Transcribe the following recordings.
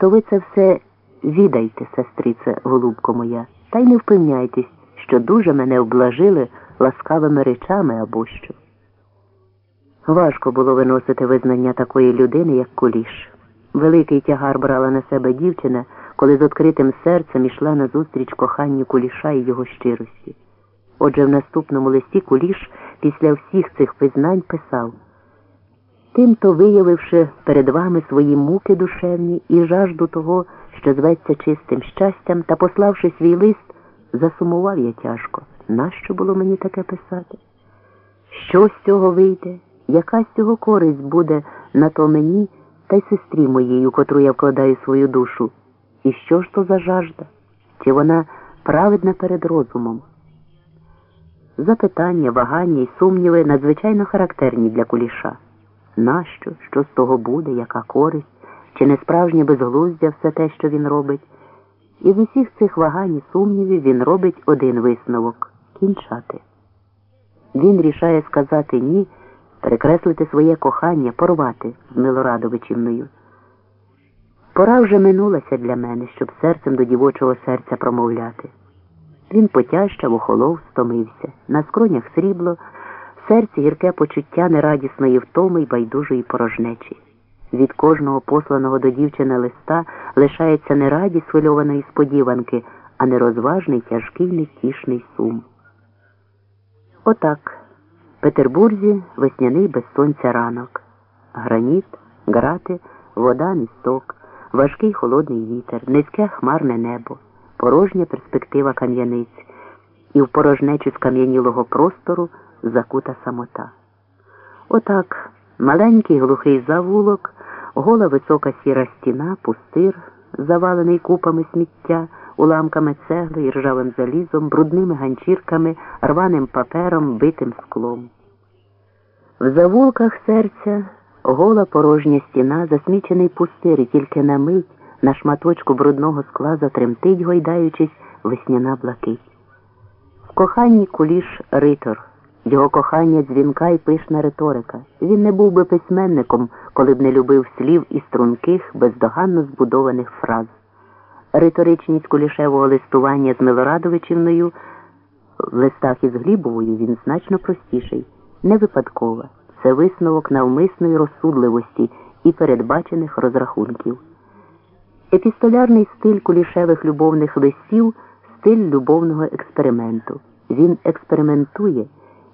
то ви це все відайте, сестрице, голубко моя, та й не впевняйтесь, що дуже мене облажили ласкавими речами або що. Важко було виносити визнання такої людини, як куліш. Великий тягар брала на себе дівчина, коли з відкритим серцем ішла назустріч коханню куліша і його щирості. Отже, в наступному листі куліш після всіх цих визнань писав Тимто виявивши перед вами свої муки душевні і жажду того, що зветься чистим щастям, та пославши свій лист, засумував я тяжко. Нащо було мені таке писати? Що з цього вийде? Яка з цього користь буде на то мені та й сестрі моїй, у котру я вкладаю свою душу? І що ж то за жажда? Чи вона праведна перед розумом? Запитання, вагання і сумніви надзвичайно характерні для куліша. Нащо? Що з того буде, яка користь, чи не справжнє безглуздя все те, що він робить? І з усіх цих вагань і сумнівів він робить один висновок кінчати. Він рішає сказати ні, перекреслити своє кохання, порвати з Милорадовичівною. Пора вже минулася для мене, щоб серцем до дівочого серця промовляти. Він потяжчав, охолов, стомився. На скронях срібло, серці гірке почуття нерадісної втоми й байдужої порожнечі. Від кожного посланого до дівчини листа лишається не радість схвильованої сподіванки, а нерозважний, тяжкий, нетішний сум. Отак. В Петербурзі весняний без сонця ранок. Граніт, грати, вода, місток, важкий холодний вітер, низьке хмарне небо, порожня перспектива кам'яниць і в порожнечу скам'янілого простору закута самота. Отак маленький глухий завулок, гола висока сіра стіна, пустир, завалений купами сміття, уламками цегли і ржавим залізом, брудними ганчірками, рваним папером, битим склом. В завулках серця гола порожня стіна, засмічений пустир, і тільки на мить на шматочку брудного скла затремтить, гойдаючись, весняна блакить. В коханні куліш ритор, його кохання дзвінка і пишна риторика. Він не був би письменником, коли б не любив слів і струнких, бездоганно збудованих фраз. Риторичність кулішевого листування з Милорадовичівною в листах із Глібовою він значно простіший, не випадкова. Це висновок навмисної розсудливості і передбачених розрахунків. Епістолярний стиль кулішевих любовних листів стиль любовного експерименту. Він експериментує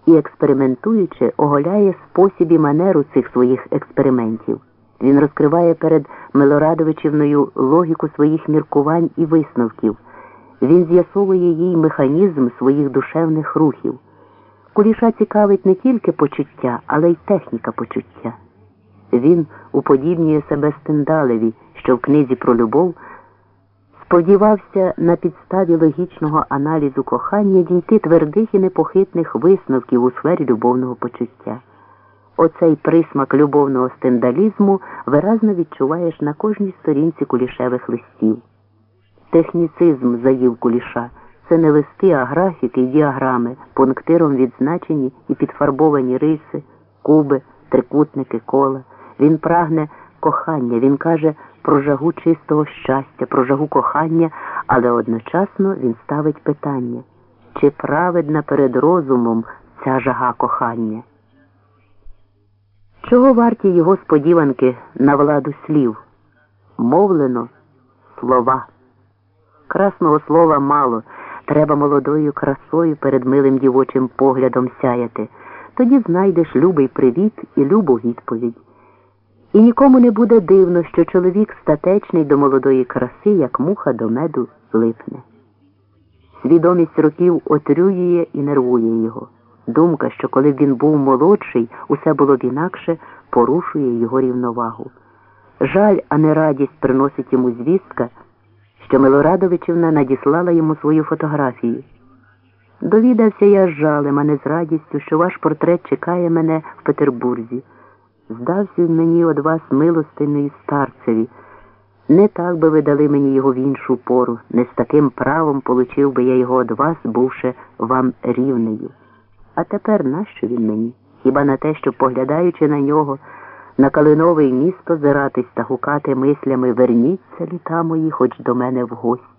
і, експериментуючи, оголяє спосіб і манеру цих своїх експериментів. Він розкриває перед Милорадовичівною логіку своїх міркувань і висновків. Він з'ясовує їй механізм своїх душевних рухів. Куліша цікавить не тільки почуття, але й техніка почуття. Він уподібнює себе Стендалеві, що в книзі про любов сподівався на підставі логічного аналізу кохання дійти твердих і непохитних висновків у сфері любовного почуття. Оцей присмак любовного стендалізму виразно відчуваєш на кожній сторінці кулішевих листів. Техніцизм заїв куліша це не листи, а графіки й діаграми, пунктиром відзначені і підфарбовані риси, куби, трикутники, кола. Він прагне кохання, він каже про жагу чистого щастя, про жагу кохання, але одночасно він ставить питання, чи праведна перед розумом ця жага кохання? Чого варті його сподіванки на владу слів? Мовлено слова. Красного слова мало. Треба молодою красою перед милим дівочим поглядом сяяти. Тоді знайдеш любий привіт і любу відповідь. І нікому не буде дивно, що чоловік статечний до молодої краси, як муха до меду, липне. Свідомість років отрює і нервує його. Думка, що коли він був молодший, усе було б інакше, порушує його рівновагу. Жаль, а не радість приносить йому звістка, що Милорадовичівна надіслала йому свою фотографію. Довідався я з жалем, а не з радістю, що ваш портрет чекає мене в Петербурзі. Здався він мені од вас милостинної старцеві. Не так би ви дали мені його в іншу пору, не з таким правом получив би я його од вас, бувши вам рівнею. А тепер нащо він мені? Хіба на те, що, поглядаючи на нього, на калиновий місто зиратись та гукати мислями Верніться літа мої, хоч до мене в гості.